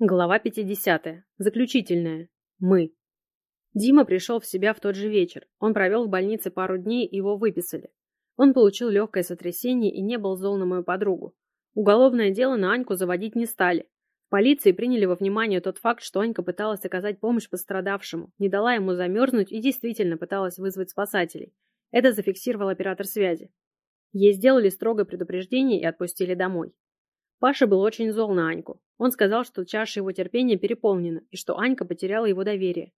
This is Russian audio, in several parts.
Глава 50. Заключительная. Мы. Дима пришел в себя в тот же вечер. Он провел в больнице пару дней, его выписали. Он получил легкое сотрясение и не был зол на мою подругу. Уголовное дело на Аньку заводить не стали. В полиции приняли во внимание тот факт, что Анька пыталась оказать помощь пострадавшему, не дала ему замерзнуть и действительно пыталась вызвать спасателей. Это зафиксировал оператор связи. Ей сделали строгое предупреждение и отпустили домой. Паша был очень зол на Аньку. Он сказал, что чаша его терпения переполнена и что Анька потеряла его доверие.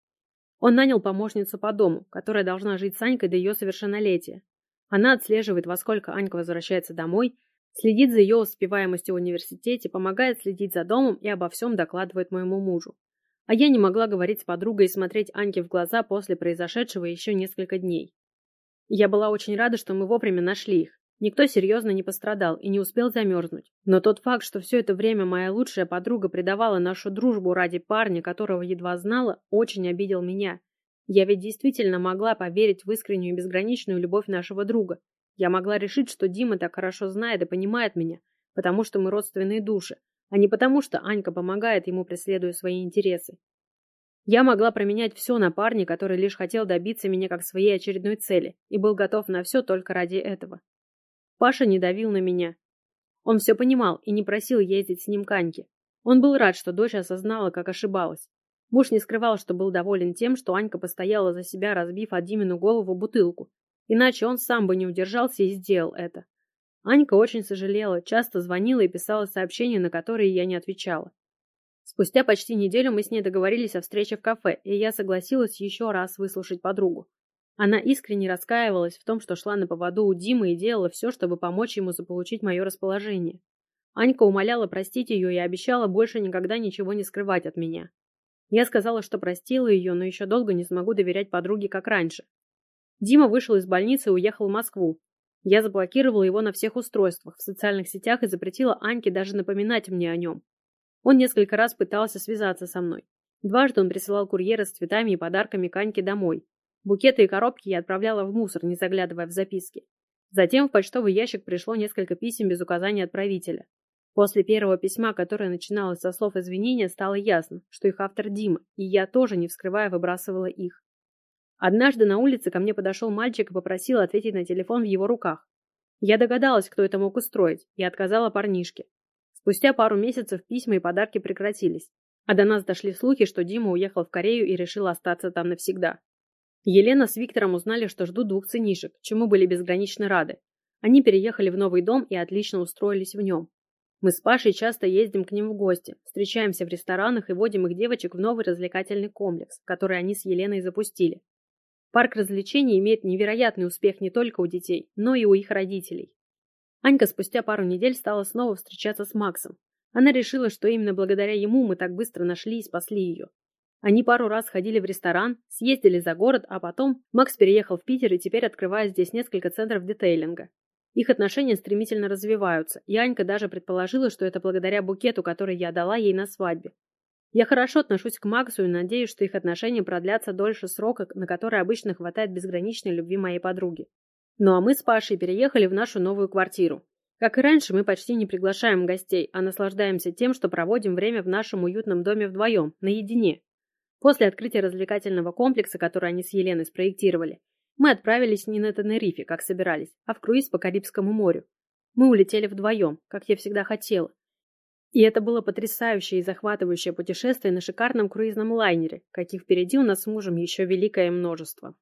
Он нанял помощницу по дому, которая должна жить с Анькой до ее совершеннолетия. Она отслеживает, во сколько Анька возвращается домой, следит за ее успеваемостью в университете, помогает следить за домом и обо всем докладывает моему мужу. А я не могла говорить с подругой и смотреть Аньке в глаза после произошедшего еще несколько дней. Я была очень рада, что мы вовремя нашли их, Никто серьезно не пострадал и не успел замерзнуть. Но тот факт, что все это время моя лучшая подруга предавала нашу дружбу ради парня, которого едва знала, очень обидел меня. Я ведь действительно могла поверить в искреннюю и безграничную любовь нашего друга. Я могла решить, что Дима так хорошо знает и понимает меня, потому что мы родственные души, а не потому, что Анька помогает ему, преследуя свои интересы. Я могла променять все на парня, который лишь хотел добиться меня как своей очередной цели и был готов на все только ради этого. Паша не давил на меня. Он все понимал и не просил ездить с ним к Аньке. Он был рад, что дочь осознала, как ошибалась. Муж не скрывал, что был доволен тем, что Анька постояла за себя, разбив от Димину голову бутылку. Иначе он сам бы не удержался и сделал это. Анька очень сожалела, часто звонила и писала сообщения, на которые я не отвечала. Спустя почти неделю мы с ней договорились о встрече в кафе, и я согласилась еще раз выслушать подругу. Она искренне раскаивалась в том, что шла на поводу у Димы и делала все, чтобы помочь ему заполучить мое расположение. Анька умоляла простить ее и обещала больше никогда ничего не скрывать от меня. Я сказала, что простила ее, но еще долго не смогу доверять подруге, как раньше. Дима вышел из больницы и уехал в Москву. Я заблокировала его на всех устройствах, в социальных сетях и запретила Аньке даже напоминать мне о нем. Он несколько раз пытался связаться со мной. Дважды он присылал курьера с цветами и подарками к Аньке домой. Букеты и коробки я отправляла в мусор, не заглядывая в записки. Затем в почтовый ящик пришло несколько писем без указания отправителя. После первого письма, которое начиналось со слов извинения, стало ясно, что их автор Дима, и я тоже, не вскрывая, выбрасывала их. Однажды на улице ко мне подошел мальчик и попросил ответить на телефон в его руках. Я догадалась, кто это мог устроить, и отказала парнишке. Спустя пару месяцев письма и подарки прекратились, а до нас дошли слухи, что Дима уехал в Корею и решил остаться там навсегда. Елена с Виктором узнали, что ждут двух сынишек, чему были безгранично рады. Они переехали в новый дом и отлично устроились в нем. Мы с Пашей часто ездим к ним в гости, встречаемся в ресторанах и водим их девочек в новый развлекательный комплекс, который они с Еленой запустили. Парк развлечений имеет невероятный успех не только у детей, но и у их родителей. Анька спустя пару недель стала снова встречаться с Максом. Она решила, что именно благодаря ему мы так быстро нашли и спасли ее. Они пару раз ходили в ресторан, съездили за город, а потом Макс переехал в Питер и теперь открывает здесь несколько центров детейлинга. Их отношения стремительно развиваются, и Анька даже предположила, что это благодаря букету, который я дала ей на свадьбе. Я хорошо отношусь к Максу и надеюсь, что их отношения продлятся дольше срока, на который обычно хватает безграничной любви моей подруги. Ну а мы с Пашей переехали в нашу новую квартиру. Как и раньше, мы почти не приглашаем гостей, а наслаждаемся тем, что проводим время в нашем уютном доме вдвоем, наедине. После открытия развлекательного комплекса, который они с Еленой спроектировали, мы отправились не на Тенерифе, как собирались, а в круиз по Карибскому морю. Мы улетели вдвоем, как я всегда хотела. И это было потрясающее и захватывающее путешествие на шикарном круизном лайнере, каких впереди у нас с мужем еще великое множество.